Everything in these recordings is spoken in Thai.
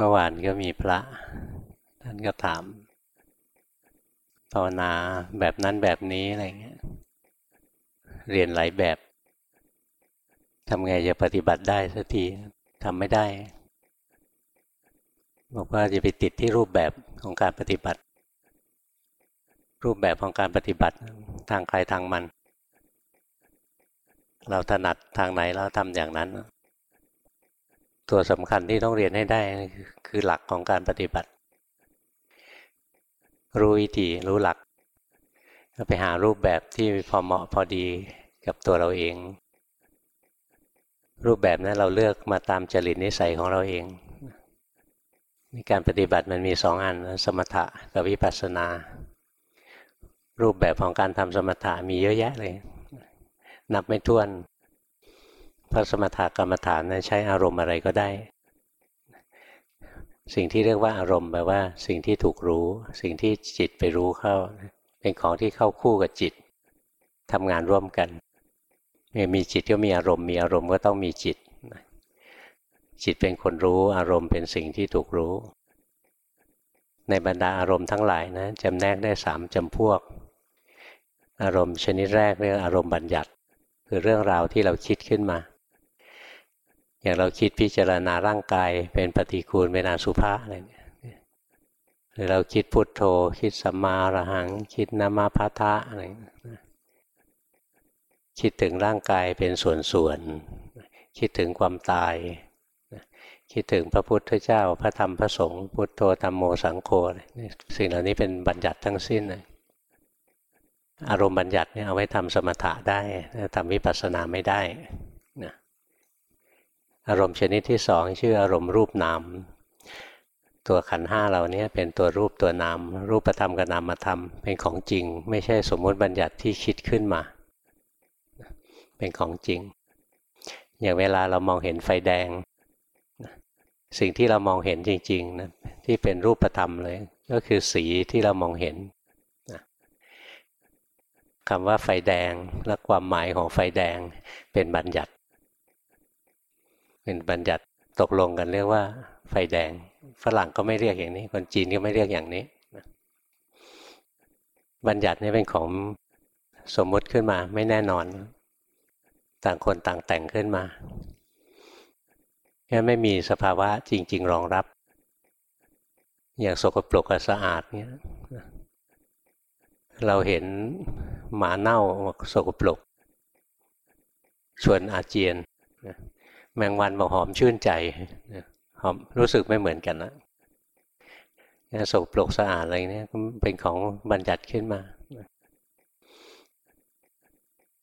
เมื่อวานก็มีพระ ท่านก็ถามภาวนาแบบนั้นแบบนี้อะไรเงี้ย เรียนหลายแบบทำไงจะปฏิบัติได้สักทีทำไม่ได้ บอกว่าจะไปติดที่รูปแบบของการปฏิบัติ รูปแบบของการปฏิบัติทางใครทางมัน เราถนัดทางไหนเราทำอย่างนั้น ตัวสำคัญที่ต้องเรียนให้ได้คือหลักของการปฏิบัติ รู้วิธีรู้หลักก็ไปหารูปแบบที่พอเหมาะพอดีกับตัวเราเอง รูปแบบนั้นเราเลือกมาตามจริตนิสัยของเราเองในการปฏิบัติมันมีสองอันสมถะกับวิปัสสนา รูปแบบของการทำสมถะมีเยอะแยะเลย นับไม่ถ้วน พราะสมถะกรรมฐานนั้นใช้อารมณ์อะไรก็ได้ สิ่งที่เรียกว่าอารมณ์แปลว่า สิ่งที่ถูกรู้ สิ่งที่จิตไปรู้เข้า เป็นของที่เข้าคู่กับจิตทำงานร่วมกันมีจิตก็มีอารมณ์ มีอารมณ์ก็ต้องมีจิต จิตเป็นคนรู้อารมณ์เป็นสิ่งที่ถูกรู้ ในบรรดาอารมณ์ทั้งหลายนะจำแนกได้สามจำพวก อารมณ์ชนิดแรกเรียกอารมณ์บัญญัติ คือเรื่องราวที่เราคิดขึ้นมา อย่างเราคิดพิจารณาร่างกายเป็นปฏิคูลเป็นอสุภะอะไรเนี่ยหรือเราคิดพุทโธ คิดสัมมาระหัง คิดนามาพาทะอะไรคิดถึงร่างกายเป็นส่วนๆคิดถึงความตาย คิดถึงพระพุทธเจ้าพระธรรมพระสงฆ์พุทโธธรรมโมสังโฆสิ่งเหล่านี้เป็นบัญญัติทั้งสิ้นเลยอารมณ์บัญญัติเนี่ยเอาไว้ทำสมถะได้ทำวิปัสสนาไม่ได้ อารมณ์ชนิดที่สองชื่ออารมณ์รูปนาม ตัวขันห้าเราเนี้ยเป็นตัวรูปตัวนาม รูปธรรมกับนามธรรมเป็นของจริง ไม่ใช่สมมติบัญญัติที่คิดขึ้นมา เป็นของจริง อย่างเวลาเรามองเห็นไฟแดง สิ่งที่เรามองเห็นจริงๆนะที่เป็นรูปธรรมเลย ก็คือสีที่เรามองเห็นคำว่าไฟแดงและความหมายของไฟแดงเป็นบัญญัติ เป็นบัญญัติตกลงกันเรียกว่า ไฟแดง ฝรั่งก็ไม่เรียกอย่างนี้ คนจีนก็ไม่เรียกอย่างนี้ บัญญัตินี่เป็นของสมมติขึ้นมาไม่แน่นอน ต่างคนต่างแต่งขึ้นมาแค่ไม่มีสภาวะจริง ๆ รองรับ อย่างสกปรกกับสะอาดเนี่ยเราเห็นหมาเน่าสกปรกชวนอาเจียน แมงวันบอกหอมชื่นใจหอมรู้สึกไม่เหมือนกันนะสกปรกสะอาดอะไรเนี่ยเป็นของบัญญัติขึ้นมา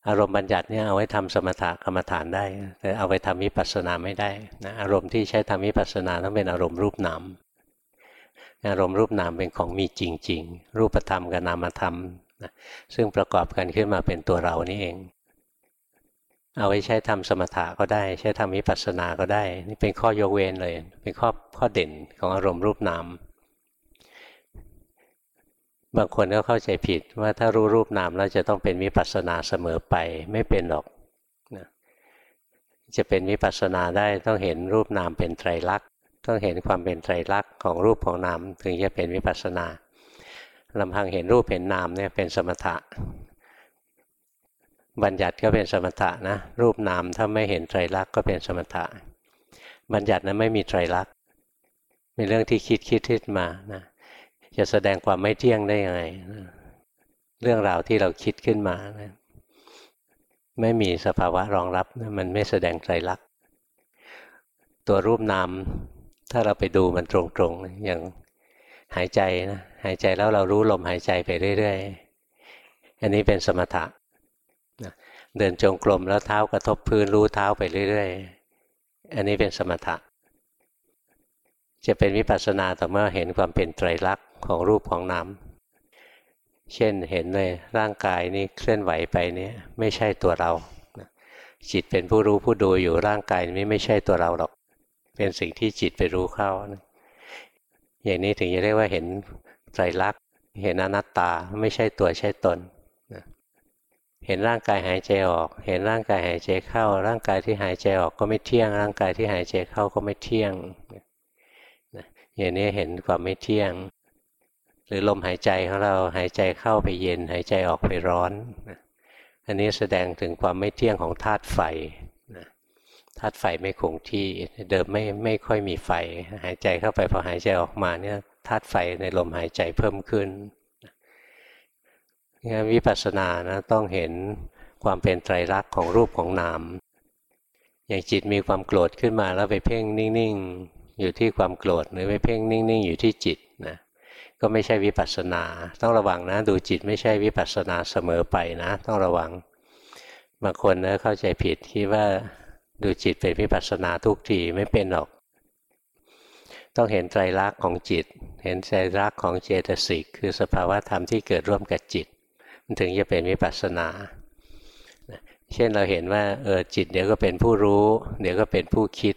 อารมณ์บัญญัติเนี่ยเอาไว้ทำสมถะกรรมฐานได้ แต่เอาไปทำวิปัสสนาไม่ได้นะอารมณ์ที่ใช้ทำวิปัสสนาต้องเป็นอารมณ์รูปนามอารมณ์รูปนามเป็นของมีจริง ๆ รูปธรรมกับนามธรรมนะซึ่งประกอบกันขึ้นมาเป็นตัวเรานี่เอง เอาไว้ใช้ทำสมถะก็ได้ ใช้ทำวิปัสสนาก็ได้ นี่เป็นข้อยกเว้นเลย เป็นข้อข้อเด่นของอารมณ์รูปนามบางคนก็เข้าใจผิดว่าถ้ารู้รูปนามแล้วจะต้องเป็นวิปัสสนาเสมอไปไม่เป็นหรอกนะจะเป็นวิปัสสนาได้ต้องเห็นรูปนามเป็นไตรลักษณ์ ต้องเห็นความเป็นไตรลักษณ์ของรูปของนามถึงจะเป็นวิปัสสนาลำพังเห็นรูปเห็นนามเนี่ยเป็นสมถะ บัญญัติก็เป็นสมถะนะรูปนามถ้าไม่เห็นไตรลักษณ์ก็เป็นสมถะ บัญญัตินั้นไม่มีไตรลักษณ์เป็นเรื่องที่คิดคิดทิดมานะจะแสดงความไม่เที่ยงได้ยังไงเรื่องราวที่เราคิดขึ้นมานะไม่มีสภาวะรองรับมันไม่แสดงใจรักตัวรูปนามถ้าเราไปดูมันตรงๆอย่างหายใจนะหายใจแล้วเรารู้ลมหายใจไปเรื่อย ๆ อันนี้เป็นสมถะ เดินจงกรมแล้วเท้ากระทบพื้นรู้เท้าไปเรื่อยๆ อันนี้เป็นสมถะ จะเป็นวิปัสสนาต่อเมื่อเห็นความเป็นไตรลักษณ์ของรูปของนามเช่นเห็นเลยร่างกายนี้เคลื่อนไหวไปนี่ยไม่ใช่ตัวเรา จิตเป็นผู้รู้ผู้ดูอยู่ร่างกายนี้ไม่ใช่ตัวเราหรอก เป็นสิ่งที่จิตไปรู้เข้า อย่างนี้ถึงจะเรียกว่าเห็นไตรลักษณ์เห็นอนัตตาไม่ใช่ตัวใช่ตน เห็นร่างกายหายใจออก เห็นร่างกายหายใจเข้า ร่างกายที่หายใจออกก็ไม่เที่ยง ร่างกายที่หายใจเข้าก็ไม่เที่ยงอย่างนี้เห็นความไม่เที่ยง หรือลมหายใจของเราหายใจเข้าไปเย็น หายใจออกไปร้อนอันนี้แสดงถึงความไม่เที่ยงของธาตุไฟธาตุไฟไม่คงที่เดิมไม่ไม่ค่อยมีไฟ หายใจเข้าไปพอหายใจออกมาเนี่ยธาตุไฟในลมหายใจเพิ่มขึ้น งั้นวิปัสสนานะต้องเห็นความเป็นไตรลักษณ์ของรูปของนาม อย่างจิตมีความโกรธขึ้นมาแล้วไปเพ่งนิ่งๆ อยู่ที่ความโกรธหรือไปเพ่งนิ่งๆ อยู่ที่จิตนะก็ไม่ใช่วิปัสสนา ต้องระวังนะดูจิตไม่ใช่วิปัสสนาเสมอไปนะ ต้องระวังบางคนนะเข้าใจผิดคิดว่าดูจิตเป็นวิปัสสนาทุกทีไม่เป็นหรอก ต้องเห็นไตรลักษณ์ของจิต เห็นไตรลักษณ์ของเจตสิกคือสภาวะธรรมที่เกิดร่วมกับจิต ถึงจะเป็นวิปัสสนา เช่นเราเห็นว่าเออจิตเดี๋ยวก็เป็นผู้รู้ เดี๋ยวก็เป็นผู้คิด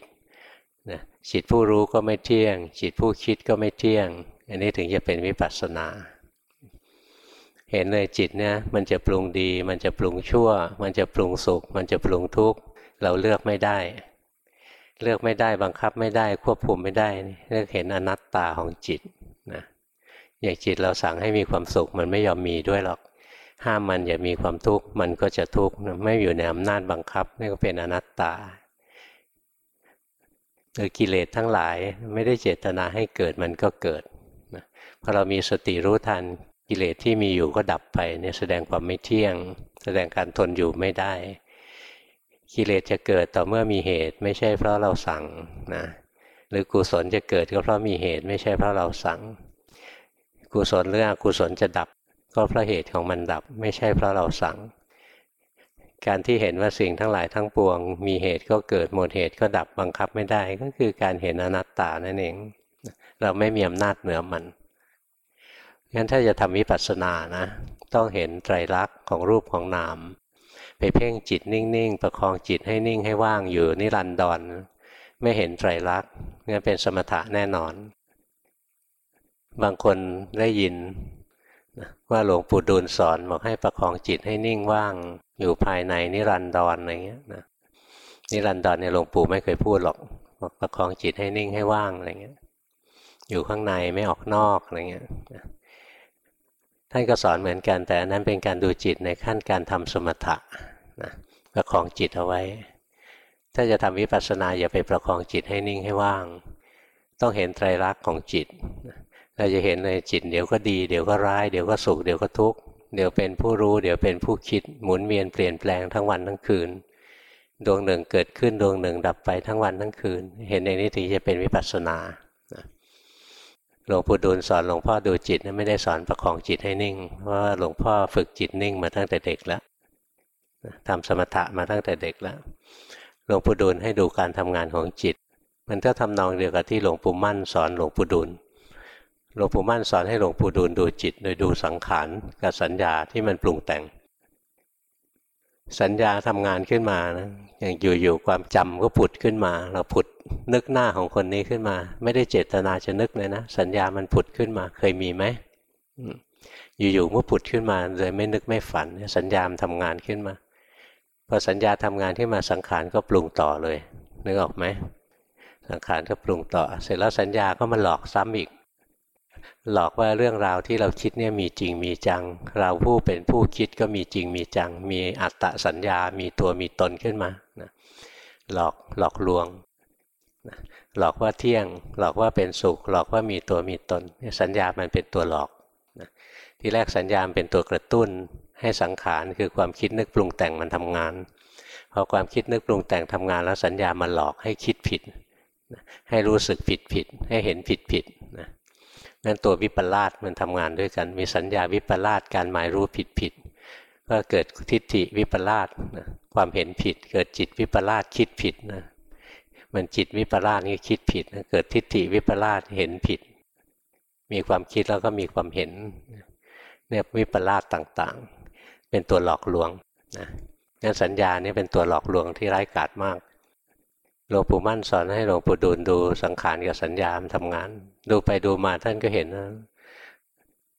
นะจิตผู้รู้ก็ไม่เที่ยง จิตผู้คิดก็ไม่เที่ยง อันนี้ถึงจะเป็นวิปัสสนา เห็นเลยจิตเนี่ยมันจะปรุงดี มันจะปรุงชั่ว มันจะปรุงสุข มันจะปรุงทุกข์เราเลือกไม่ได้ เลือกไม่ได้บังคับไม่ได้ควบคุมไม่ได้เรียกเห็นอนัตตาของจิตนะอย่างจิตเราสั่งให้มีความสุขมันไม่ยอมมีด้วยหรอก ห้ามมันอย่ามีความทุกข์มันก็จะทุกข์ไม่อยู่ในอำนาจบังคับนี่ก็เป็นอนัตตาหรือกิเลสทั้งหลายไม่ได้เจตนาให้เกิดมันก็เกิดนะพอเรามีสติรู้ทันกิเลสที่มีอยู่ก็ดับไปเนี่ยแสดงความไม่เที่ยง แสดงการทนอยู่ไม่ได้ กิเลสจะเกิดต่อเมื่อมีเหตุ ไม่ใช่เพราะเราสั่งนะหรือกุศลจะเกิดก็เพราะมีเหตุ ไม่ใช่เพราะเราสั่ง กุศลหรืออกุศลจะดับ ก็เพราะเหตุของมันดับไม่ใช่เพราะเราสั่ง การที่เห็นว่าสิ่งทั้งหลายทั้งปวง มีเหตุก็เกิดหมดเหตุก็ดับบังคับไม่ได้ก็คือการเห็นอนัตตานั่นเอง เราไม่มีอำนาจเหนือมันงั้นถ้าจะทำวิปัสสนานะ ต้องเห็นไตรลักษณ์ของรูปของนาม ไปเพ่งจิตนิ่ง ๆ ประคองจิตให้นิ่งให้ว่างอยู่นิรันดรไม่เห็นไตรลักษณ์งั้นเป็นสมถะแน่นอน บางคนได้ยิน ว่าหลวงปู่ดูลสอนบอกให้ประคองจิตให้นิ่งว่างอยู่ภายในนิรันดรอะไรเงี้ยนะนิรันดรเนี่ยหลวงปู่ไม่เคยพูดหรอกบอกประคองจิตให้นิ่งให้ว่างอะไรเงี้ย อยู่ข้างในไม่ออกนอกอะไรเงี้ยท่านก็สอนเหมือนกันแต่อันนั้นเป็นการดูจิตในขั้นการทำสมถะนะประคองจิตเอาไว้ ถ้าจะทำวิปัสสนาอย่าไปประคองจิตให้นิ่งให้ว่าง ต้องเห็นไตรลักษณ์ของจิต เราจะเห็นในจิตเดี๋ยวก็ดีเดี๋ยวก็ร้ายเดี๋ยวก็สุขเดี๋ยวก็ทุกข์เดี๋ยวเป็นผู้รู้เดี๋ยวเป็นผู้คิดหมุนเวียนเปลี่ยนแปลงทั้งวันทั้งคืน ดวงหนึ่งเกิดขึ้นดวงหนึ่งดับไปทั้งวันทั้งคืน เห็นในนี้ถึงจะเป็นวิปัสสนาหลวงปู่ดูลสอนหลวงพ่อดูจิตไม่ได้สอนประคองจิตให้นิ่ง เพราะหลวงพ่อฝึกจิตนิ่งมาตั้งแต่เด็กแล้วทำสมถะมาตั้งแต่เด็กแล้วหลวงปู่ดูลให้ดูการทำงานของจิต มันก็ทำนองเดียวกับที่หลวงปู่มั่นสอนหลวงปู่ดูล หลวงปู่มั่นสอนให้หลวงปู่ดูลดูจิต โดยดูสังขารกับสัญญาที่มันปรุงแต่ง สัญญาทำงานขึ้นมานะอย่างอยู่ๆความจำก็ผุดขึ้นมา เราผุดนึกหน้าของคนนี้ขึ้นมา ไม่ได้เจตนาจะนึกเลยนะสัญญามันผุดขึ้นมาเคยมีไหมอยู่ๆเมื่อผุดขึ้นมาเลยไม่นึกไม่ฝัน สัญญามันทำงานขึ้นมาพอสัญญาทำงานที่มาสังขารก็ปรุงต่อเลยนึกออกไหมสังขารก็ปรุงต่อ เสร็จแล้วสัญญาก็มาหลอกซ้ำอีก หลอกว่าเรื่องราวที่เราคิดเนี่ยมีจริงมีจัง เราผู้เป็นผู้คิดก็มีจริงมีจัง มีอัตตสัญญา มีตัวมีตนขึ้นมานะหลอกหลอกลวงหลอกว่าเที่ยง หลอกว่าเป็นสุข หลอกว่ามีตัวมีตน สัญญามันเป็นตัวหลอกที่แรกสัญญาเป็นตัวกระตุ้น ให้สังขารคือความคิดนึกปรุงแต่งมันทำงาน พอความคิดนึกปรุงแต่งทำงานแล้วสัญญามันหลอกให้คิดผิด ให้รู้สึกผิดผิด ให้เห็นผิดผิด นะนั่นตัววิปลาสมันทำงานด้วยกัน มีสัญญาวิปลาสการหมายรู้ผิดผิดก็เกิดทิฏฐิวิปลาสความเห็นผิด เกิดจิตวิปลาสคิดผิดนะมันจิตวิปลาสนี่คิดผิดเกิดทิฏฐิวิปลาสเห็นผิด มีความคิดแล้วก็มีความเห็นเนี่ยวิปลาสต่างๆ เป็นตัวหลอกลวงนะงั้นสัญญานี่เป็นตัวหลอกลวงที่ร้ายกาจมาก หลวงปู่มั่นสอนให้หลวงปู่ดูลดูสังขารกับสัญญามันทำงาน ดูไปดูมาท่านก็เห็นนะ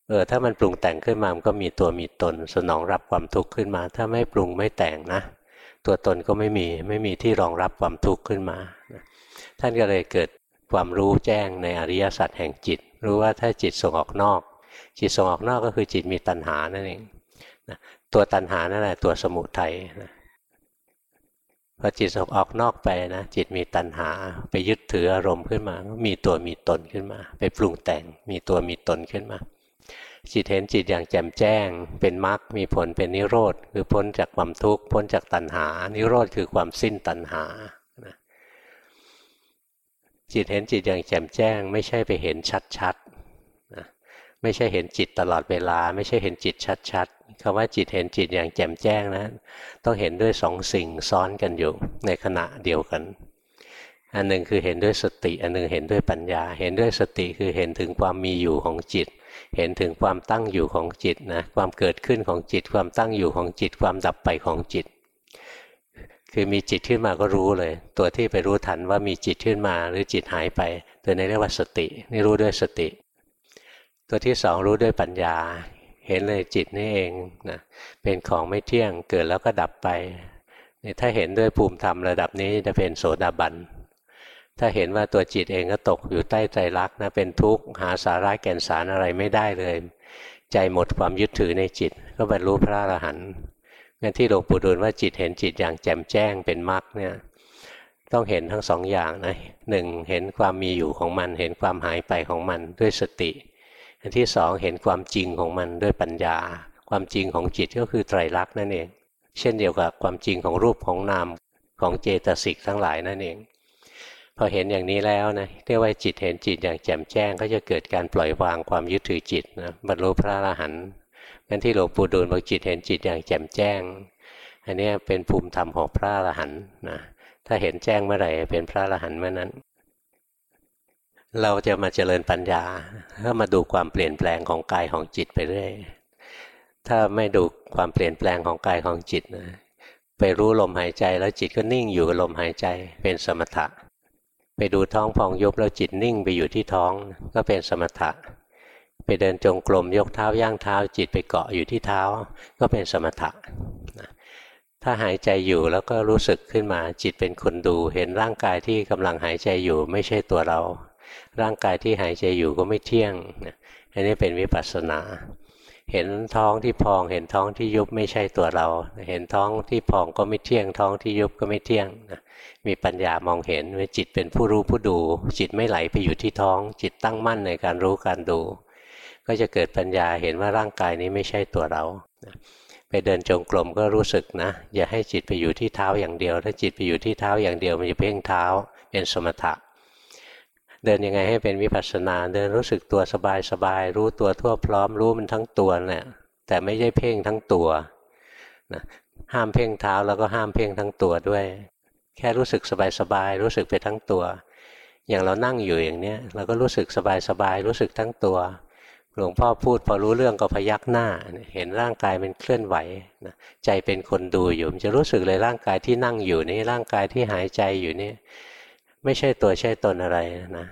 เออถ้ามันปรุงแต่งขึ้นมามันก็มีตัวมีตน สนองรับความทุกข์ขึ้นมา ถ้าไม่ปรุงไม่แต่งนะ ตัวตนก็ไม่มีไม่มีที่รองรับความทุกข์ขึ้นมา ท่านก็เลยเกิดความรู้แจ้งในอริยสัจแห่งจิต รู้ว่าถ้าจิตส่งออกนอก จิตส่งออกนอกก็คือจิตมีตัณหานั่นเองตัวตัณหานั่นแหละตัวสมุทัยนะ พอจิตออกนอกไปนะจิตมีตัณหา ไปยึดถืออารมณ์ขึ้นมา ก็มีตัวมีตนขึ้นมา ไปปรุงแต่งมีตัวมีตนขึ้นมา จิตเห็นจิตอย่างแจ่มแจ้ง เป็นมรรคมีผลเป็นนิโรธคือพ้นจากความทุกข์พ้นจากตัณหา นิโรธคือความสิ้นตัณหาจิตเห็นจิตอย่างแจ่มแจ้ง ไม่ใช่ไปเห็นชัดๆ ไม่ใช่เห็นจิตตลอดเวลา ไม่ใช่เห็นจิตชัดๆคำว่าจิตเห็นจิตอย่างแจ่มแจ้งนะต้องเห็นด้วยสองสิ่งซ้อนกันอยู่ในขณะเดียวกัน อันหนึ่งคือเห็นด้วยสติ อันหนึ่งเห็นด้วยปัญญา เห็นด้วยสติคือเห็นถึงความมีอยู่ของจิต เห็นถึงความตั้งอยู่ของจิตนะความเกิดขึ้นของจิต ความตั้งอยู่ของจิต ความดับไปของจิต คือมีจิตขึ้นมาก็รู้เลย ตัวที่ไปรู้ทันว่ามีจิตขึ้นมาหรือจิตหายไป ตัวนี้เรียกว่าสติ นี่รู้ด้วยสติ ตัวที่สองรู้ด้วยปัญญา เห็นเลยจิตนี่เองนะเป็นของไม่เที่ยงเกิดแล้วก็ดับไปนี่ถ้าเห็นด้วยภูมิธรรมระดับนี้จะเป็นโสดาบันถ้าเห็นว่าตัวจิตเองก็ตกอยู่ใต้ใจรักนะเป็นทุกข์หาสาระแก่นสารอะไรไม่ได้เลย ใจหมดความยึดถือในจิต ก็บรรลุพระอรหันต์งั้นที่หลวงปู่ดูลว่าจิตเห็นจิตอย่างแจ่มแจ้งเป็นมรรคเนี่ยต้องเห็นทั้งสองอย่างนะหนึ่งเห็นความมีอยู่ของมัน เห็นความหายไปของมันด้วยสติ อันที่สองเห็นความจริงของมันด้วยปัญญา ความจริงของจิตก็คือไตรลักษณ์นั่นเอง เช่นเดียวกับความจริงของรูปของนามของเจตสิกทั้งหลายนั่นเอง พอเห็นอย่างนี้แล้วนะเรียกว่าจิตเห็นจิตอย่างแจ่มแจ้ง ก็จะเกิดการปล่อยวางความยึดถือจิตนะบรรลุพระอรหันต์งั้นที่หลวงปู่ดูลบอกจิตเห็นจิตอย่างแจ่มแจ้ง อันนี้เป็นภูมิธรรมของพระอรหันต์นะถ้าเห็นแจ้งเมื่อไหร่เป็นพระอรหันต์เมื่อนั้น เราจะมาเจริญปัญญาก็มาดูความเปลี่ยนแปลงของกายของจิตไปเรื่อย ถ้าไม่ดูความเปลี่ยนแปลงของกายของจิตนะไปรู้ลมหายใจแล้วจิตก็นิ่งอยู่กับลมหายใจเป็นสมถะ ไปดูท้องพองยุบแล้วจิตนิ่งไปอยู่ที่ท้องก็เป็นสมถะ ไปเดินจงกรมยกเท้าย่างเท้า จิตไปเกาะอยู่ที่เท้า ก็เป็นสมถะถ้าหายใจอยู่แล้วก็รู้สึกขึ้นมาจิตเป็นคนดู เห็นร่างกายที่กำลังหายใจอยู่ไม่ใช่ตัวเรา ร่างกายที่หายใจอยู่ก็ไม่เที่ยงอันนี้เป็นวิปัสสนา เห็นท้องที่พอง เห็นท้องที่ยุบไม่ใช่ตัวเรา เห็นท้องที่พองก็ไม่เที่ยง ท้องที่ยุบก็ไม่เที่ยงมีปัญญามองเห็นว่าจิตเป็นผู้รู้ผู้ดู จิตไม่ไหลไปอยู่ที่ท้อง จิตตั้งมั่นในการรู้การดู ก็จะเกิดปัญญาเห็นว่าร่างกายนี้ไม่ใช่ตัวเราไปเดินจงกรมก็รู้สึกนะ อย่าให้จิตไปอยู่ที่เท้าอย่างเดียว ถ้าจิตไปอยู่ที่เท้าอย่างเดียวมันจะเพ่งเท้าเป็นสมถะ เดินยังไงให้เป็นวิปัสสนา เดินรู้สึกตัวสบายสบายรู้ตัวทั่วพร้อมรู้มันทั้งตัวเนี่ยแต่ไม่ใช่เพ่งทั้งตัวนะห้ามเพ่งเท้าแล้วก็ห้ามเพ่งทั้งตัวด้วย แค่รู้สึกสบายสบายรู้สึกไปทั้งตัว อย่างเรานั่งอยู่อย่างเนี้ยเราก็รู้สึกสบายสบายรู้สึกทั้งตัว หลวงพ่อพูดพอรู้เรื่องก็พยักหน้า เห็นร่างกายเป็นเคลื่อนไหวนะใจเป็นคนดูอยู่มันจะรู้สึกเลยร่างกายที่นั่งอยู่นี่ร่างกายที่หายใจอยู่นี่ ไม่ใช่ตัวใช่ตนอะไรนะ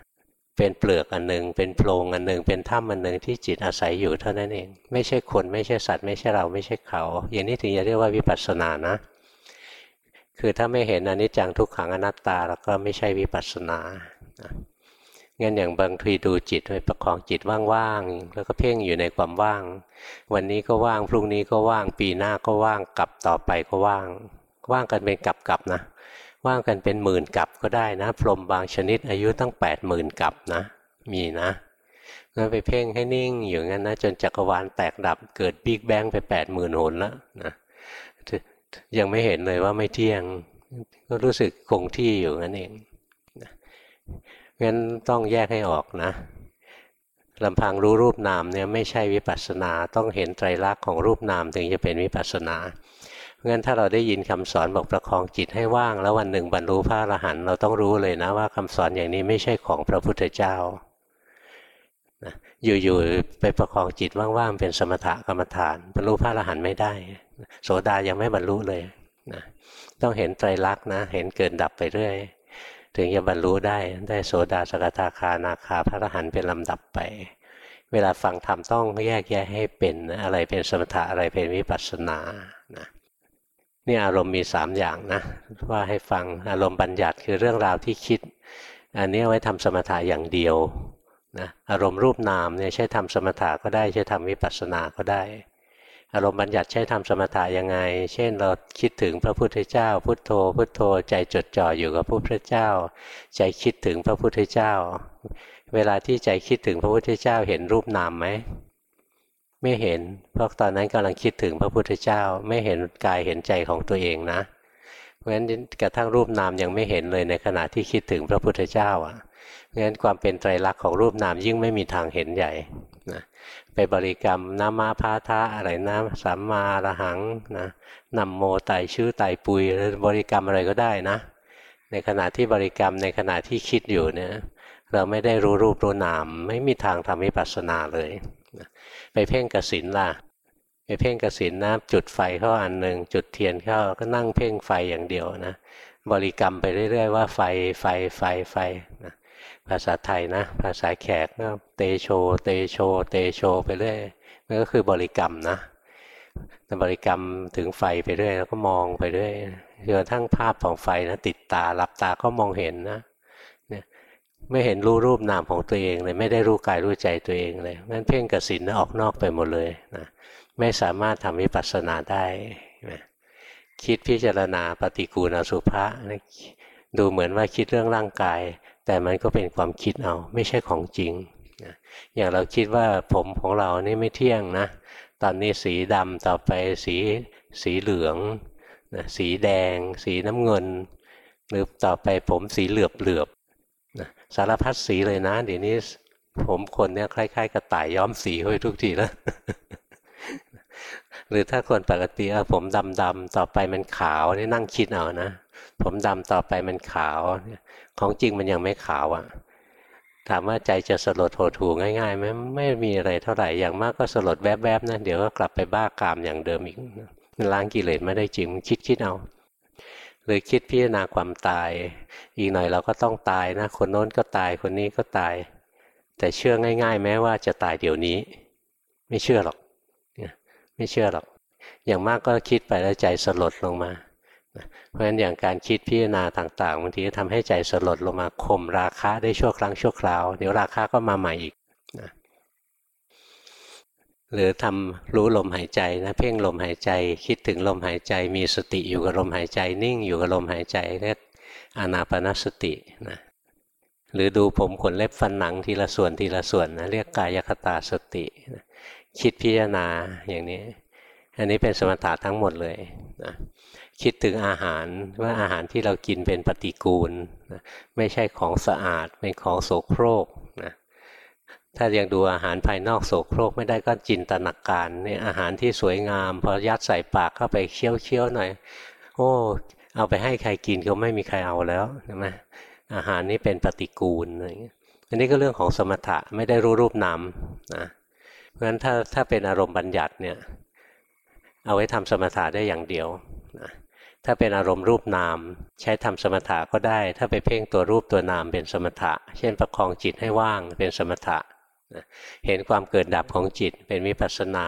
เป็นเปลือกอันหนึ่งเป็นโพรงอันหนึ่งเป็นถ้ำอันหนึ่งที่จิตอาศัยอยู่เท่านั้นเอง ไม่ใช่คนไม่ใช่สัตว์ ไม่ใช่เราไม่ใช่เขา อย่างนี้ถึงจะเรียกว่าวิปัสสนานะ คือถ้าไม่เห็นอนิจจังทุกขังอนัตตาแล้วก็ไม่ใช่วิปัสสนางั้นอย่างบางทีดูจิตไปประคองจิตว่างๆแล้วก็เพ่งอยู่ในความว่าง วันนี้ก็ว่างพรุ่งนี้ก็ว่างปีหน้าก็ว่างกลับต่อไปก็ว่าง ว่างกันเป็นกลับๆนะ ว่างกันเป็นหมื่นกับก็ได้นะ พรหมบางชนิดอายุตั้งแปดหมื่นกับนะ มีนะงั้นไปเพ่งให้นิ่งอยู่งั้นนะจนจักรวาลแตกดับเกิดบิ๊กแบงไปแปดหมื่นหนแล้วนะยังไม่เห็นเลยว่าไม่เที่ยง ก็รู้สึกคงที่อยู่นั่นเองงั้นต้องแยกให้ออกนะลำพังรู้รูปนามเนี่ยไม่ใช่วิปัสสนา ต้องเห็นไตรลักษณ์ของรูปนามถึงจะเป็นวิปัสสนา งั้นถ้าเราได้ยินคำสอนบอกประคองจิตให้ว่าง แล้ววันหนึ่งบรรลุพระอรหันต์เราต้องรู้เลยนะว่าคำสอนอย่างนี้ไม่ใช่ของพระพุทธเจ้านะอยู่ๆไปประคองจิตว่างๆเป็นสมถะกรรมฐาน บรรลุพระอรหันต์ไม่ได้ โสดายังไม่บรรลุเลยนะต้องเห็นไตรลักษณ์นะ เห็นเกิดดับไปเรื่อยถึงจะบรรลุได้ได้โสดาสกทาคานาคาพระอรหันต์เป็นลำดับไป เวลาฟังธรรมต้องแยกแยะให้เป็นอะไรเป็นสมถะอะไรเป็นวิปัสสนานะ นี่อารมณ์มีสามอย่างนะว่าให้ฟังอารมณ์บัญญัติคือเรื่องราวที่คิด อันนี้เอาไว้ทำสมถะอย่างเดียวนะอารมณ์รูปนามเนี่ยใช้ทำสมถะก็ได้ใช้ทำวิปัสสนาก็ได้ อารมณ์บัญญัติใช้ทำสมถะยังไง เช่นเราคิดถึงพระพุทธเจ้า พุทโธ พุทโธใจจดจ่ออยู่กับพระพุทธเจ้า ใจคิดถึงพระพุทธเจ้า เวลาที่ใจคิดถึงพระพุทธเจ้าเห็นรูปนามไหม ไม่เห็น เพราะตอนนั้นกำลังคิดถึงพระพุทธเจ้าไม่เห็นกายเห็นใจของตัวเองนะ เพราะฉะนั้นกระทั่งรูปนามยังไม่เห็นเลยในขณะที่คิดถึงพระพุทธเจ้าอะเพราะฉะนั้นความเป็นไตรลักษณ์ของรูปนามยิ่งไม่มีทางเห็นใหญ่นะไปบริกรรมนามาพาทะอะไรนะสัมมาระหังนะนำโมไตชื่อไตปุยหรือบริกรรมอะไรก็ได้นะ ในขณะที่บริกรรมในขณะที่คิดอยู่เนี่ยเราไม่ได้รู้รูปรู้นาม ไม่มีทางทำวิปัสสนาเลย ไปเพ่งกสินล่ะ ไปเพ่งกสินนะจุดไฟเข้าอันหนึ่งจุดเทียนเข้าก็นั่งเพ่งไฟอย่างเดียวนะบริกรรมไปเรื่อย ๆ ว่าไฟไฟไฟไฟนะภาษาไทยนะ ภาษาแขกก็เตโช เตโช เตโช ไปเรื่อยนั่นก็คือบริกรรมนะบริกรรมถึงไฟไปเรื่อยแล้วก็มองไปเรื่อยจนทั้งภาพของไฟนะติดตาหลับตาก็มองเห็นนะ ไม่เห็นรู้รูปนามของตัวเองเลยไม่ได้รู้กายรู้ใจตัวเองเลยงั้นเพ่งกสินออกนอกไปหมดเลยนะไม่สามารถทำวิปัสสนาได้นะคิดพิจารณาปฏิกูลอสุภะดูเหมือนว่าคิดเรื่องร่างกาย แต่มันก็เป็นความคิดเอาไม่ใช่ของจริงนะอย่างเราคิดว่าผมของเรานี่ไม่เที่ยงนะ ตอนนี้สีดำต่อไปสีสีเหลืองนะสีแดง สีน้ำเงินหรือต่อไปผมสีเหลือบเหลือบ สารพัดสีเลยนะเดี๋ยวนี้ผมคนเนี้ยคล้ายๆกระต่ายย้อมสีเข้าไปทุกทีแล้วหรือถ้าคนปกติผมดำดำต่อไปมันขาวนี่นั่งคิดเอานะ ผมดำต่อไปมันขาว ของจริงมันยังไม่ขาวอะ่ะถามว่าใจจะสลดโหดหูง่ายๆไหมไม่มีอะไรเท่าไหร่อย่างมากก็สลดแวบๆนะเดี๋ยวก็กลับไปบ้ากามอย่างเดิมอีกล้างกิเลสไม่ได้จริงคิดคิดเอา หรือคิดพิจารณาความตาย อีกหน่อยเราก็ต้องตายนะคนโน้นก็ตายคนนี้ก็ตาย แต่เชื่อง่าย ๆ แม้ว่าจะตายเดี๋ยวนี้ ไม่เชื่อหรอกไม่เชื่อหรอก อย่างมากก็คิดไปแล้วใจสลดลงมาเพราะฉะนั้นอย่างการคิดพิจารณาต่างๆบางทีก็ทำให้ใจสลดลงมาข่มราคะได้ชั่วครั้งชั่วคราว เดี๋ยวราคะก็มาใหม่อีก หรือทำรู้ลมหายใจนะเพ่งลมหายใจ คิดถึงลมหายใจ มีสติอยู่กับลมหายใจ นิ่งอยู่กับลมหายใจเรียกอานาปนสตินะหรือดูผมขนเล็บฟันหนังทีละส่วนทีละส่วนนะเรียกกายคตาสตินะคิดพิจารณาอย่างนี้ อันนี้เป็นสมถะทั้งหมดเลยนะคิดถึงอาหารว่าอาหารที่เรากินเป็นปฏิกูลนะไม่ใช่ของสะอาดเป็นของโสโครก ถ้ายังดูอาหารภายนอกโสโครกไม่ได้ก็จินตนาการเนี่ยอาหารที่สวยงาม พอยัดใส่ปากเข้าไปเคี้ยวเคี้ยวหน่อย โอ้เอาไปให้ใครกินก็ไม่มีใครเอาแล้วใช่ไหมอาหารนี้เป็นปฏิกูลอะไรอย่างนี้ยอันนี้ก็เรื่องของสมถะไม่ได้รู้รูปนามนะเพราะฉะนั้นถ้าถ้าเป็นอารมณ์บัญญัติเนี่ยเอาไว้ทำสมถะได้อย่างเดียวนะถ้าเป็นอารมณ์รูปนาม ใช้ทำสมถะก็ได้ ถ้าไปเพ่งตัวรูปตัวนามเป็นสมถะ เช่นประคองจิตให้ว่างเป็นสมถะ เห็นความเกิดดับของจิตเป็นวิปัสสนา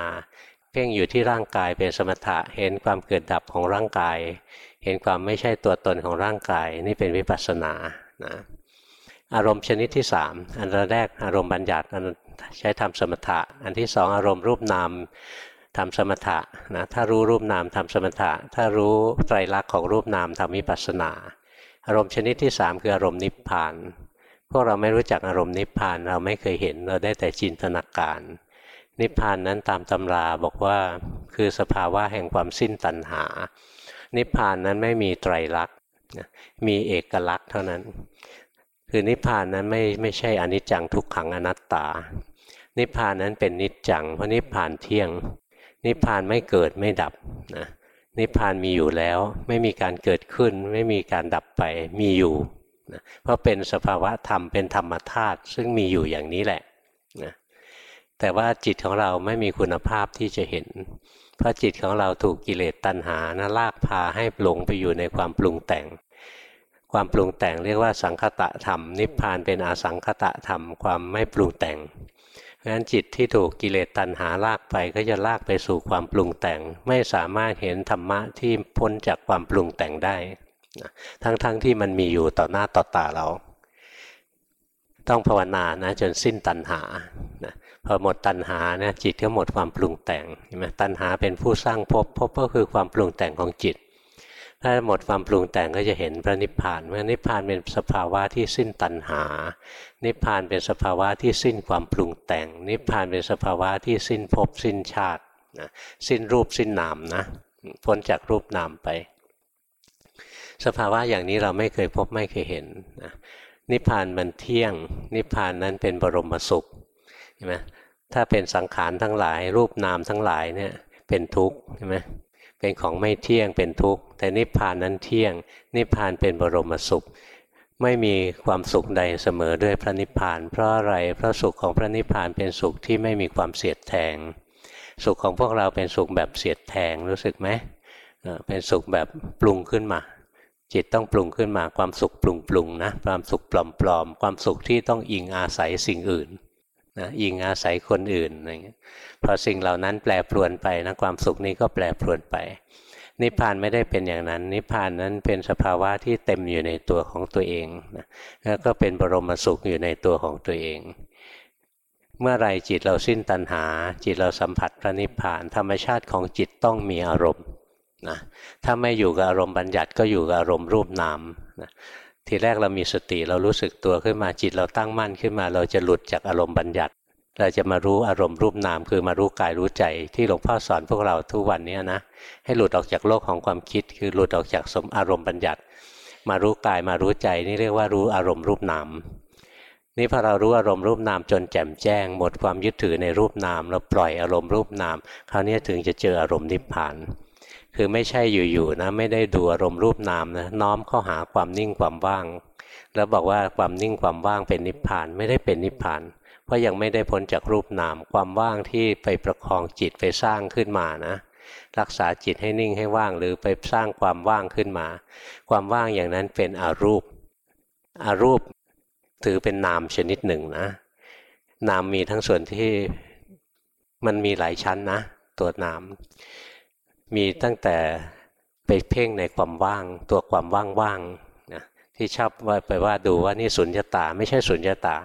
เพ่งอยู่ที่ร่างกายเป็นสมถะ เห็นความเกิดดับของร่างกาย เห็นความไม่ใช่ตัวตนของร่างกายนี่เป็นวิปัสสนานะอารมณ์ชนิดที่สามอันแรกอารมณ์บัญญัติอันใช้ทำสมถะ อันที่สองอารมณ์รูปนามทำสมถะนะถ้ารู้รูปนามทำสมถะ ถ้ารู้ไตรลักษณ์ของรูปนามทำวิปัสสนา อารมณ์ชนิดที่สามคืออารมณ์นิพพาน พวกเราไม่รู้จักอารมณ์นิพพานเราไม่เคยเห็นเราได้แต่จินตนาการ นิพพานนั้นตามตำราบอกว่าคือสภาวะแห่งความสิ้นตัณหา นิพพานนั้นไม่มีไตรลักษณ์มีเอกลักษณ์เท่านั้น คือนิพพานนั้นไม่ไม่ใช่อนิจจังทุกขังอนัตตา นิพพานนั้นเป็นนิจจังเพราะนิพพานเที่ยง นิพพานไม่เกิดไม่ดับนะนิพพานมีอยู่แล้ว ไม่มีการเกิดขึ้น ไม่มีการดับไปมีอยู่ นะเพราะเป็นสภาวะธรรมเป็นธรรมธาตุซึ่งมีอยู่อย่างนี้แหละนะแต่ว่าจิตของเราไม่มีคุณภาพที่จะเห็น เพราะจิตของเราถูกกิเลสตัณหานะลากพาให้หลงไปอยู่ในความปรุงแต่ง ความปรุงแต่งเรียกว่าสังคตะธรรม นิพพานเป็นอาสังคตะธรรมความไม่ปรุงแต่งเพราะฉะนั้นจิตที่ถูกกิเลสตัณหาลากไปก็จะลากไปสู่ความปรุงแต่ง ไม่สามารถเห็นธรรมะที่พ้นจากความปรุงแต่งได้ ทั้งๆทที่มันมีอยู่ต่อหน้าต่อตาเรา ต้องภาวนานะจนสิ้นตัณหานะพอหมดตัณหานะจิตก็หมดความปรุงแต่งเห็นไหมตัณหาเป็นผู้สร้างภพภพก็คือความปรุงแต่งของจิต ถ้าหมดความปรุงแต่งก็จะเห็นพระนิพพานเมื่อนิพพานเป็นสภาวะที่สิ้นตัณหา นิพพานเป็นสภาวะที่สิ้นความปรุงแต่ง นิพพานเป็นสภาวะที่สิ้นภพสิ้นชาตินะสิ้นรูปสิ้นนามนะพ้นจากรูปนามไป สภาวะอย่างนี้เราไม่เคยพบไม่เคยเห็นนะนิพพานมันเที่ยง นิพพานนั้นเป็นบรมสุขใช่ไหมถ้าเป็นสังขารทั้งหลาย รูปนามทั้งหลายเนี่ยเป็นทุกข์ใช่ไหมเป็นของไม่เที่ยงเป็นทุกข์แต่นิพพานนั้นเที่ยง นิพพานเป็นบรมสุข ไม่มีความสุขใดเสมอด้วยพระนิพพาน เพราะอะไรเพราะสุขของพระนิพพานเป็นสุขที่ไม่มีความเสียดแทง สุขของพวกเราเป็นสุขแบบเสียดแทงรู้สึกไหมเป็นสุขแบบปรุงขึ้นมา จิตต้องปรุงขึ้นมาความสุขปรุงปรุงนะความสุขปลอมๆความสุขที่ต้องอิงอาศัยสิ่งอื่นนะอิงอาศัยคนอื่นอะไรเงี้ยพอสิ่งเหล่านั้นแปรปรวนไปนะความสุขนี้ก็แปรปรวนไป นิพพานไม่ได้เป็นอย่างนั้น นิพพานนั้นเป็นสภาวะที่เต็มอยู่ในตัวของตัวเองนะแล้วก็เป็นบรมสุขอยู่ในตัวของตัวเอง เมื่อไรจิตเราสิ้นตัณหา จิตเราสัมผัสพระนิพพาน ธรรมชาติของจิตต้องมีอารมณ์ นะถ้าไม่อยู่กับอารมณ์บัญญัติก็อยู่กับอารมณ์รูปนามนะทีแรกเรามีสติเรารู้สึกตัวขึ้นมาจิตเราตั้งมั่นขึ้นมา เราจะหลุดจากอารมณ์บัญญัติ เราจะมารู้อารมณ์รูปนาม คือมารู้กายรู้ใจที่หลวงพ่อสอนพวกเราทุกวันนี้นะให้หลุดออกจากโลกของความคิด คือหลุดออกจากสมอารมณ์บัญญัติ มารู้กายมารู้ใจนี่เรียกว่ารู้อารมณ์รูปนามนี่พอเรารู้อารมณ์รูปนามจนแจ่มแจ้ง หมดความยึดถือในรูปนามเราปล่อยอารมณ์รูปนาม คราวนี้ถึงจะเจออารมณ์นิพพาน คือไม่ใช่อยู่ๆนะไม่ได้ดูอารมณ์รูปนามนะน้อมเข้าหาความนิ่งความว่าง แล้วบอกว่าความนิ่งความว่างเป็นนิพพานไม่ได้เป็นนิพพาน เพราะยังไม่ได้พ้นจากรูปนาม ความว่างที่ไปประคองจิตไปสร้างขึ้นมานะรักษาจิตให้นิ่งให้ว่างหรือไปสร้างความว่างขึ้นมา ความว่างอย่างนั้นเป็นอรูป อรูปถือเป็นนามชนิดหนึ่งนะ นามมีทั้งส่วนที่มันมีหลายชั้นนะ ตัวนาม มีตั้งแต่ไปเพ่งในความว่าง ตัวความว่างๆนะที่ชอบว่าไปว่าดูว่านี่สุญญตา ไม่ใช่สุญญตา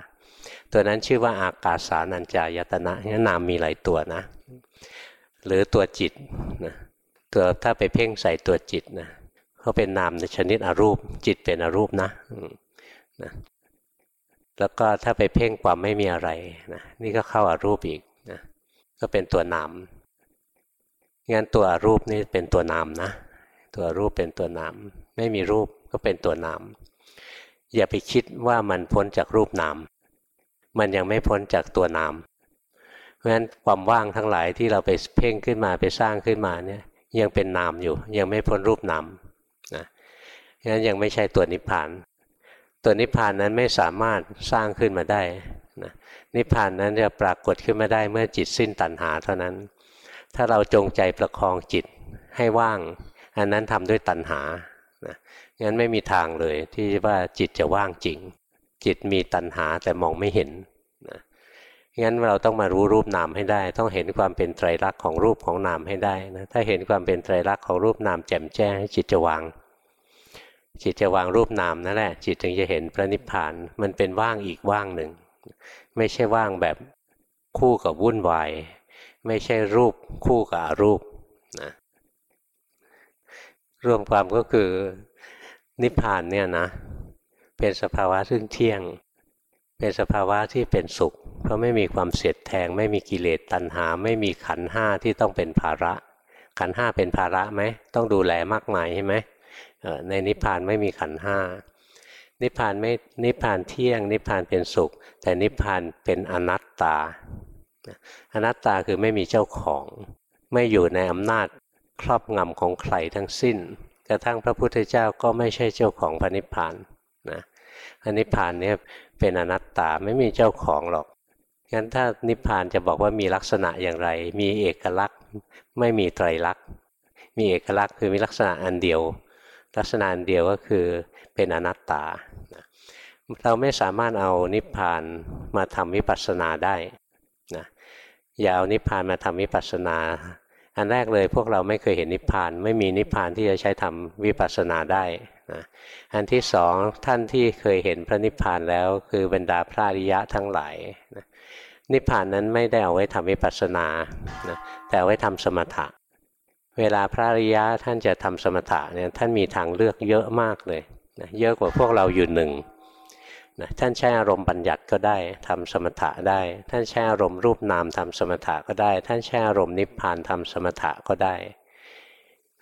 ตัวนั้นชื่อว่าอากาสานัญจายตนะนี่นามมีหลายตัวนะ หรือตัวจิตนะตัวถ้าไปเพ่งใส่ตัวจิตนะเขาเป็นนามในชนิดอรูป จิตเป็นอรูปนะนะแล้วก็ถ้าไปเพ่งความไม่มีอะไรนะนี่ก็เข้าอารูปอีกนะก็เป็นตัวนาม งั้นตัวรูปนี่เป็นตัวนามนะ ตัวรูปเป็นตัวนาม ไม่มีรูปก็เป็นตัวนาม อย่าไปคิดว่ามันพ้นจากรูปนาม มันยังไม่พ้นจากตัวนาม เพราะฉะนั้นความว่างทั้งหลายที่เราไปเพ่งขึ้นมาไปสร้างขึ้นมาเนี่ยยังเป็นนามอยู่ ยังไม่พ้นรูปนามนะงั้นยังไม่ใช่ตัวนิพพาน ตัวนิพพานนั้นไม่สามารถสร้างขึ้นมาได้นะนิพพานนั้นจะปรากฏขึ้นมาได้เมื่อจิตสิ้นตัณหาเท่านั้น ถ้าเราจงใจประคองจิตให้ว่าง อันนั้นทำด้วยตัณหานะงั้นไม่มีทางเลยที่ว่าจิตจะว่างจริง จิตมีตัณหาแต่มองไม่เห็นนะงั้นเราต้องมารู้รูปนามให้ได้ ต้องเห็นความเป็นไตรลักษณ์ของรูปของนามให้ได้นะถ้าเห็นความเป็นไตรลักษณ์ของรูปนามแจ่มแจ้งจิตจะวาง จิตจะวางรูปนามนั่นแหละ จิตถึงจะเห็นพระนิพพานมันเป็นว่างอีกว่างหนึ่ง ไม่ใช่ว่างแบบคู่กับวุ่นวาย ไม่ใช่รูปคู่กับรูปนะรวมความก็คือนิพพานเนี่ยนะ เป็นสภาวะซึ่งเที่ยง เป็นสภาวะที่เป็นสุข เพราะไม่มีความเสียดแทง ไม่มีกิเลสตัณหา ไม่มีขันห้าที่ต้องเป็นภาระ ขันห้าเป็นภาระไหมต้องดูแลมากมายใช่ไหมในนิพพานไม่มีขันห้านิพพานไม่นิพพานเที่ยง นิพพานเป็นสุข แต่นิพพานเป็นอนัตตา อนัตตาคือไม่มีเจ้าของ ไม่อยู่ในอำนาจครอบงำของใครทั้งสิ้น กระทั่งพระพุทธเจ้าก็ไม่ใช่เจ้าของพระนิพพานนะพระนิพพานเนี่ยเป็นอนัตตาไม่มีเจ้าของหรอกงั้นถ้านิพพานจะบอกว่ามีลักษณะอย่างไร มีเอกลักษณ์ไม่มีไตรลักษณ์ มีเอกลักษณ์คือมีลักษณะอันเดียว ลักษณะอันเดียวก็คือเป็นอนัตตา เราไม่สามารถเอานิพพานมาทำวิปัสสนาได้ อย่าเอานิพพานมาทำวิปัสสนา อันแรกเลยพวกเราไม่เคยเห็นนิพพาน ไม่มีนิพพานที่จะใช้ทำวิปัสสนาได้นะอันที่สองท่านที่เคยเห็นพระนิพพานแล้วคือบรรดาพระอริยะทั้งหลายนะนิพพานนั้นไม่ได้เอาไว้ทำวิปัสสนานะแต่เอาไว้ทำสมถะ เวลาพระอริยะท่านจะทำสมถะเนี่ยท่านมีทางเลือกเยอะมากเลยนะเยอะกว่าพวกเราอยู่หนึ่ง นะท่านใช้อารมณ์บัญญัติก็ได้ทำสมถะได้ ท่านใช้อารมณ์รูปนามทำสมถะก็ได้ ท่านใช้อารมณ์นิพพานทำสมถะก็ได้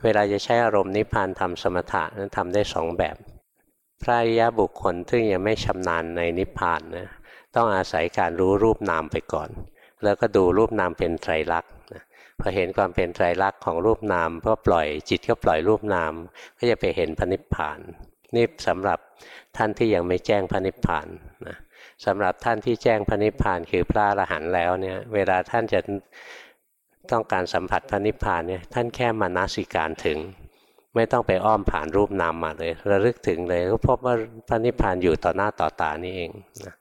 เวลาจะใช้อารมณ์นิพพานทำสมถะนั้นทำได้สองแบบ พระอริยบุคคลซึ่งยังไม่ชำนาญในนิพพานนะต้องอาศัยการรู้รูปนามไปก่อน แล้วก็ดูรูปนามเป็นไตรลักษณ์พอเห็นความเป็นไตรลักษณ์ของรูปนามก็ปล่อยจิตก็ปล่อยรูปนาม ก็จะไปเห็นพระนิพพาน นี่สำหรับท่านที่ยังไม่แจ้งพระนิพพานนะสำหรับท่านที่แจ้งพระนิพพานคือพระอรหันต์แล้วเนี่ยเวลาท่านจะต้องการสัมผัสพระนิพพานเนี่ยท่านแค่มานาสิการถึง ไม่ต้องไปอ้อมผ่านรูปนามมาเลย ระลึกถึงเลยก็พบว่าพระนิพพานอยู่ต่อหน้าต่อตานี่เองนะ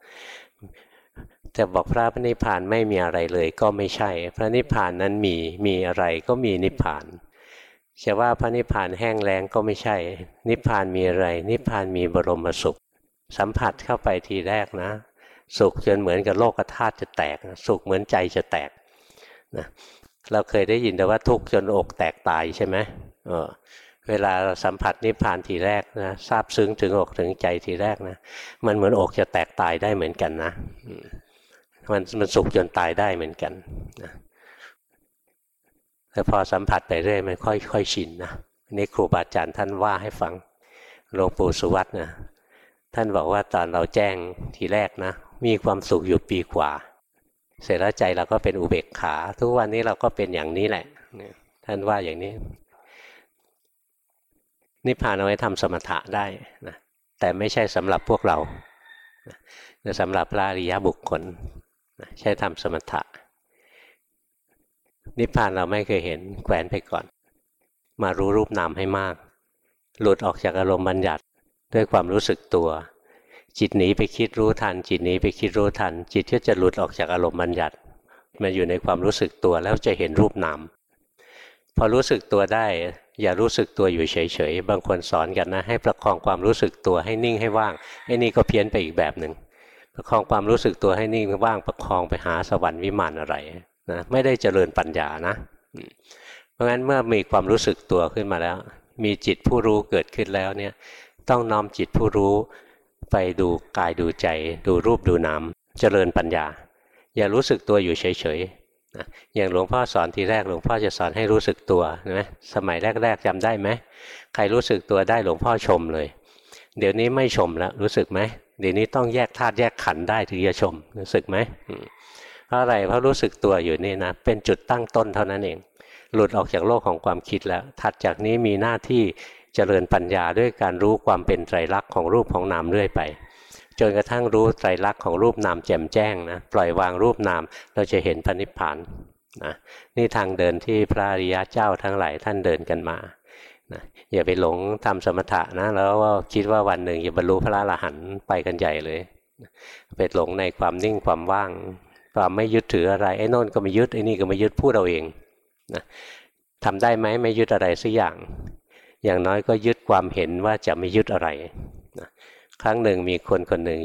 จะบอกพระนิพพานไม่มีอะไรเลยก็ไม่ใช่ พระนิพพานนั้นมีมีอะไรก็มีนิพพาน จะว่าพระนิพพานแห้งแล้งก็ไม่ใช่ นิพพานมีอะไร นิพพานมีบรมสุข สัมผัสเข้าไปทีแรกนะ สุขจนเหมือนกับโลกธาตุจะแตก สุขเหมือนใจจะแตกนะเราเคยได้ยินแต่ว่าทุกข์จนอกแตกตายใช่ไหมเออเวลาสัมผัสนิพพานทีแรกนะทราบซึ้งถึงอกถึงใจทีแรกนะ มันเหมือนอกจะแตกตายได้เหมือนกันนะมันมันสุขจนตายได้เหมือนกันนะ แต่พอสัมผัสไปเรื่อยมันค่อยๆชินนะนี่ครูบาอาจารย์ท่านว่าให้ฟังหลวงปู่สุวัตนะท่านบอกว่าตอนเราแจ้งทีแรกนะ มีความสุขอยู่ปีกว่า เสร็จแล้วใจเราก็เป็นอุเบกขา ทุกวันนี้เราก็เป็นอย่างนี้แหละท่านว่าอย่างนี้นิพพานเอาไว้ทำสมถะได้นะแต่ไม่ใช่สำหรับพวกเราสำหรับพระอริยบุคคลใช่ทำสมถะ นิพพานเราไม่เคยเห็นแขวนไปก่อน มารู้รูปนามให้มาก หลุดออกจากอารมณ์บัญญัติด้วยความรู้สึกตัว จิตหนีไปคิดรู้ทัน จิตหนีไปคิดรู้ทัน จิตก็จะหลุดออกจากอารมณ์บัญญัติมาอยู่ในความรู้สึกตัวแล้วจะเห็นรูปนามพอรู้สึกตัวได้ อย่ารู้สึกตัวอยู่เฉยๆบางคนสอนกันนะ ให้ประคองความรู้สึกตัวให้นิ่งให้ว่างไอ้นี่ก็เพี้ยนไปอีกแบบหนึ่งประคองความรู้สึกตัวให้นิ่งว่างประคองไปหาสวรรค์วิมานอะไร นะไม่ได้เจริญปัญญานะ เพราะงั้นเมื่อมีความรู้สึกตัวขึ้นมาแล้ว มีจิตผู้รู้เกิดขึ้นแล้วเนี่ยต้องน้อมจิตผู้รู้ไปดูกายดูใจ ดูรูปดูนามเจริญปัญญา อย่ารู้สึกตัวอยู่เฉยๆนะอย่างหลวงพ่อสอนทีแรกหลวงพ่อจะสอนให้รู้สึกตัวนะสมัยแรก ๆจำได้ไหมใครรู้สึกตัวได้หลวงพ่อชมเลย เดี๋ยวนี้ไม่ชมแล้วรู้สึกไหมเดี๋ยวนี้ต้องแยกธาตุแยกขันธ์ได้ถึงจะชมรู้สึกไหม เพราะอะไรเพราะรู้สึกตัวอยู่นี่นะเป็นจุดตั้งต้นเท่านั้นเอง หลุดออกจากโลกของความคิดแล้ว ถัดจากนี้มีหน้าที่เจริญปัญญาด้วยการรู้ความเป็นไตรลักษณ์ของรูปของนามเรื่อยไปจนกระทั่งรู้ไตรลักษณ์ของรูปนามแจ่มแจ้งนะปล่อยวางรูปนามเราจะเห็นพระนิพพานนะนี่ทางเดินที่พระอริยะเจ้าทั้งหลายท่านเดินกันมานะอย่าไปหลงทำสมถะนะแล้วว่าคิดว่าวันหนึ่งจะบรรลุพระอรหันต์ไปกันใหญ่เลยไปหลงในความนิ่งความว่าง ความไม่ยึดถืออะไรไอ้นนก็ไม่ยึดไอ้นี่ก็ไม่ยึดพูดเอาเองนะทำได้ไหมไม่ยึดอะไรสักอย่าง อย่างน้อยก็ยึดความเห็นว่าจะไม่ยึดอะไรนะครั้งหนึ่งมีคนคนหนึ่ง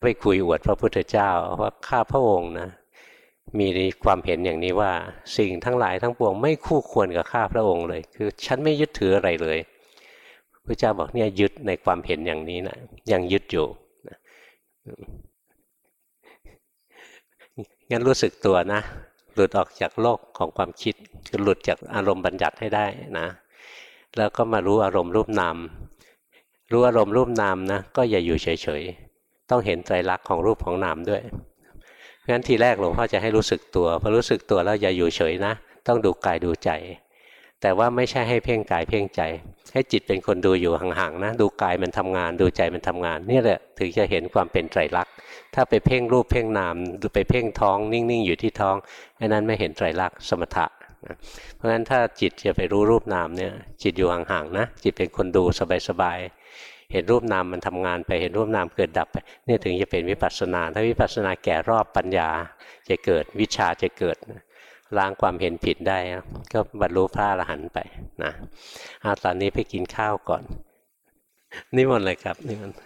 ไปคุยอวดพระพุทธเจ้าว่าข้าพระองค์นะมีความเห็นอย่างนี้ว่าสิ่งทั้งหลายทั้งปวงไม่คู่ควรกับข้าพระองค์เลย คือฉันไม่ยึดถืออะไรเลยพระเจ้าบอกเนี่ยยึดในความเห็นอย่างนี้นะยังยึดอยู่ งั้นรู้สึกตัวนะ หลุดออกจากโลกของความคิดคือหลุดจากอารมณ์บัญญัติให้ได้นะ แล้วก็มารู้อารมณ์รูปนาม รู้อารมณ์รูปนามนะ ก็อย่าอยู่เฉยๆ ต้องเห็นไตรลักษณ์ของรูปของนามด้วยเพราะฉะนั้นทีแรกหลวงพ่อจะให้รู้สึกตัวพอรู้สึกตัวแล้วอย่าอยู่เฉยนะ ต้องดูกายดูใจ แต่ว่าไม่ใช่ให้เพ่งกายเพ่งใจ ให้จิตเป็นคนดูอยู่ห่างๆนะ ดูกายมันทำงาน ดูใจมันทำงาน นี่แหละถึงจะเห็นความเป็นไตรลักษณ์ ถ้าไปเพ่งรูปเพ่งนามดูไปเพ่งท้องนิ่งๆอยู่ที่ท้องอันนั้นไม่เห็นไตรลักษณ์สมถะเพราะฉะนั้นถ้าจิตจะไปรู้รูปนามเนี่ยจิตอยู่ห่างๆนะจิตเป็นคนดูสบายๆเห็นรูปนามมันทำงานไปเห็นรูปนามเกิดดับไปนี่ถึงจะเป็นวิปัสสนา ถ้าวิปัสสนาแก่รอบปัญญาจะเกิดวิชาจะเกิดล้างความเห็นผิดได้ก็บรรลุพระอรหันต์ไปนะตอนนี้ไปกินข้าวก่อน นิมนต์เลยครับนิมนต์